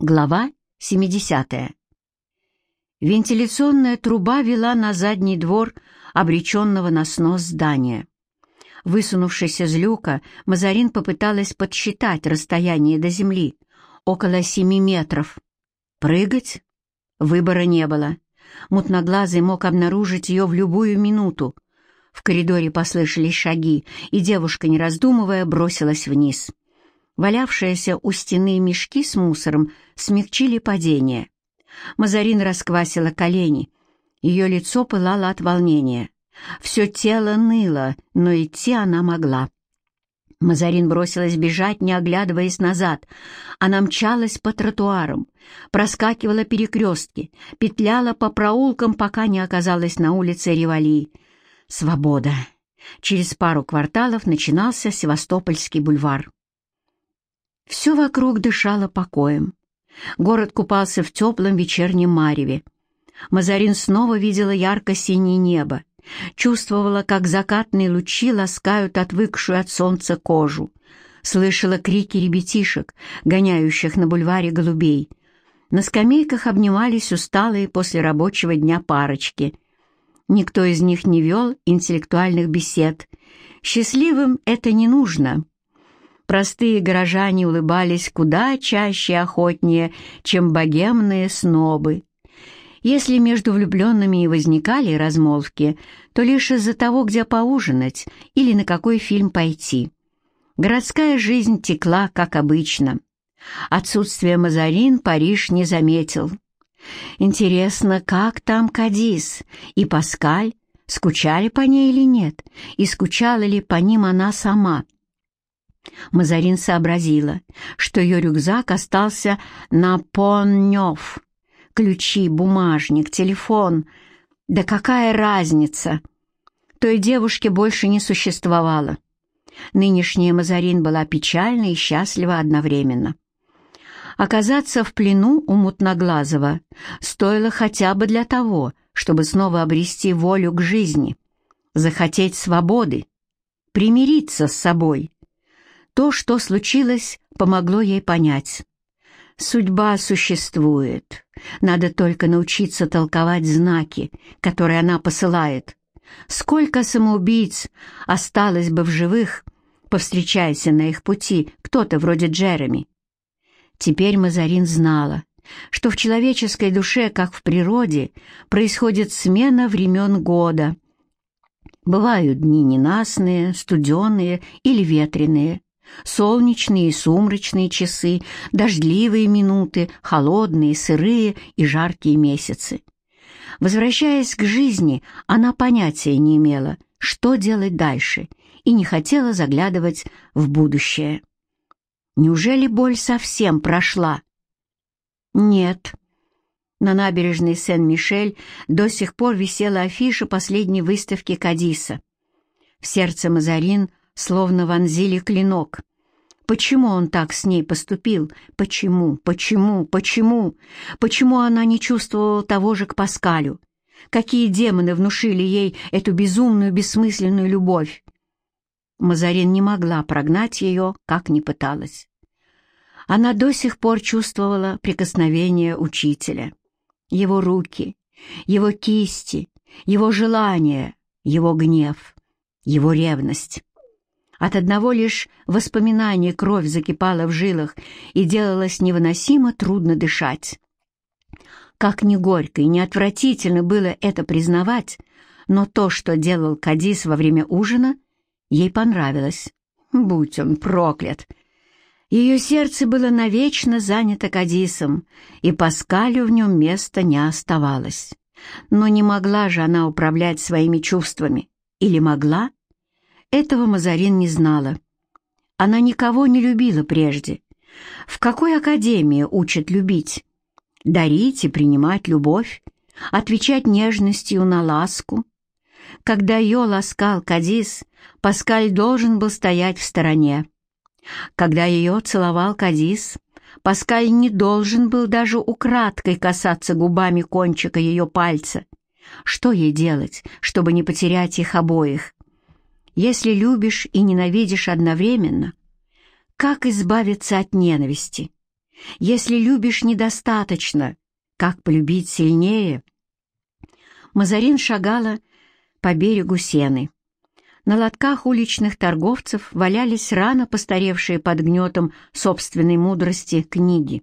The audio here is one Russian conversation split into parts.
Глава 70. Вентиляционная труба вела на задний двор обреченного на снос здания. Высунувшись из люка, Мазарин попыталась подсчитать расстояние до земли, около семи метров. Прыгать? Выбора не было. Мутноглазый мог обнаружить ее в любую минуту. В коридоре послышались шаги, и девушка, не раздумывая, бросилась вниз. Валявшиеся у стены мешки с мусором смягчили падение. Мазарин расквасила колени. Ее лицо пылало от волнения. Все тело ныло, но идти она могла. Мазарин бросилась бежать, не оглядываясь назад. Она мчалась по тротуарам, проскакивала перекрестки, петляла по проулкам, пока не оказалась на улице Ревали. Свобода. Через пару кварталов начинался Севастопольский бульвар. Все вокруг дышало покоем. Город купался в теплом вечернем мареве. Мазарин снова видела ярко-синее небо, чувствовала, как закатные лучи ласкают отвыкшую от солнца кожу, слышала крики ребятишек, гоняющих на бульваре голубей. На скамейках обнимались усталые после рабочего дня парочки. Никто из них не вел интеллектуальных бесед. Счастливым это не нужно. Простые горожане улыбались куда чаще и охотнее, чем богемные снобы. Если между влюбленными и возникали размолвки, то лишь из-за того, где поужинать или на какой фильм пойти. Городская жизнь текла, как обычно. Отсутствие Мазарин Париж не заметил. Интересно, как там Кадис и Паскаль? Скучали по ней или нет? И скучала ли по ним она сама? — Мазарин сообразила, что ее рюкзак остался на Поннёв. Ключи, бумажник, телефон. Да какая разница? Той девушки больше не существовало. Нынешняя Мазарин была печальна и счастлива одновременно. Оказаться в плену у Мутноглазого стоило хотя бы для того, чтобы снова обрести волю к жизни, захотеть свободы, примириться с собой — то, что случилось, помогло ей понять. Судьба существует. Надо только научиться толковать знаки, которые она посылает. Сколько самоубийц осталось бы в живых, повстречайся на их пути кто-то вроде Джереми. Теперь Мазарин знала, что в человеческой душе, как в природе, происходит смена времен года. Бывают дни ненастные, студеные или ветреные, Солнечные и сумрачные часы, дождливые минуты, холодные, сырые и жаркие месяцы. Возвращаясь к жизни, она понятия не имела, что делать дальше, и не хотела заглядывать в будущее. Неужели боль совсем прошла? Нет. На набережной Сен-Мишель до сих пор висела афиша последней выставки Кадиса. В сердце Мазарин словно вонзили клинок. Почему он так с ней поступил? Почему? Почему? Почему? Почему она не чувствовала того же к Паскалю? Какие демоны внушили ей эту безумную, бессмысленную любовь? Мазарин не могла прогнать ее, как ни пыталась. Она до сих пор чувствовала прикосновение учителя. Его руки, его кисти, его желание, его гнев, его ревность. От одного лишь воспоминания кровь закипала в жилах и делалось невыносимо трудно дышать. Как ни горько и ни отвратительно было это признавать, но то, что делал Кадис во время ужина, ей понравилось. Будь он проклят! Ее сердце было навечно занято Кадисом, и Паскалю в нем места не оставалось. Но не могла же она управлять своими чувствами. Или могла? Этого Мазарин не знала. Она никого не любила прежде. В какой академии учат любить? Дарить и принимать любовь, отвечать нежностью на ласку. Когда ее ласкал Кадис, Паскаль должен был стоять в стороне. Когда ее целовал Кадис, Паскаль не должен был даже украдкой касаться губами кончика ее пальца. Что ей делать, чтобы не потерять их обоих? Если любишь и ненавидишь одновременно, как избавиться от ненависти? Если любишь недостаточно, как полюбить сильнее? Мазарин шагала по берегу сены. На лотках уличных торговцев валялись рано постаревшие под гнетом собственной мудрости книги.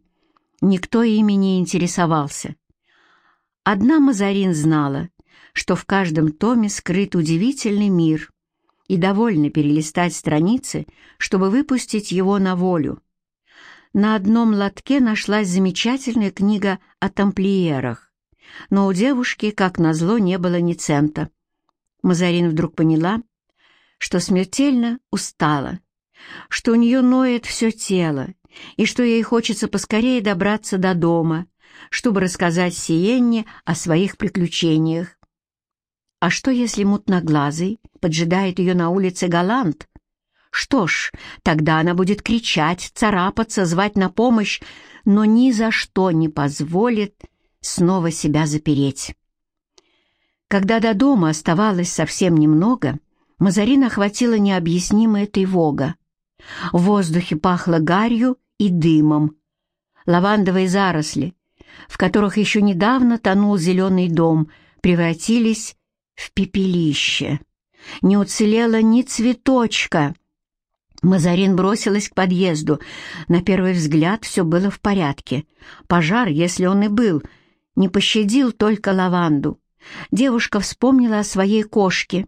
Никто ими не интересовался. Одна Мазарин знала, что в каждом томе скрыт удивительный мир, и довольно перелистать страницы, чтобы выпустить его на волю. На одном лотке нашлась замечательная книга о тамплиерах, но у девушки, как назло, не было ни цента. Мазарин вдруг поняла, что смертельно устала, что у нее ноет все тело, и что ей хочется поскорее добраться до дома, чтобы рассказать Сиенне о своих приключениях. А что, если мутноглазый поджидает ее на улице Галант? Что ж, тогда она будет кричать, царапаться, звать на помощь, но ни за что не позволит снова себя запереть. Когда до дома оставалось совсем немного, Мазарина охватила необъяснимая тревога. В воздухе пахло гарью и дымом. Лавандовые заросли, в которых еще недавно тонул зеленый дом, превратились в пепелище. Не уцелело ни цветочка. Мазарин бросилась к подъезду. На первый взгляд все было в порядке. Пожар, если он и был, не пощадил только лаванду. Девушка вспомнила о своей кошке.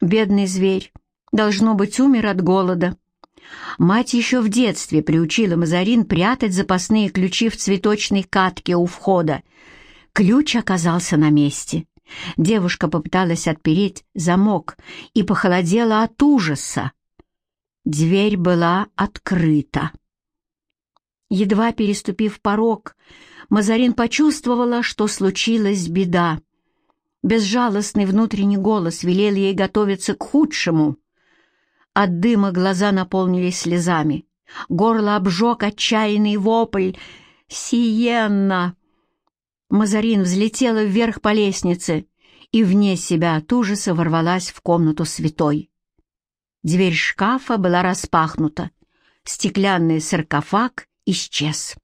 Бедный зверь, должно быть, умер от голода. Мать еще в детстве приучила Мазарин прятать запасные ключи в цветочной катке у входа. Ключ оказался на месте. Девушка попыталась отпереть замок и похолодела от ужаса. Дверь была открыта. Едва переступив порог, Мазарин почувствовала, что случилась беда. Безжалостный внутренний голос велел ей готовиться к худшему. От дыма глаза наполнились слезами. Горло обжег отчаянный вопль. «Сиенна!» Мазарин взлетела вверх по лестнице и вне себя от ужаса ворвалась в комнату святой. Дверь шкафа была распахнута. Стеклянный саркофаг исчез.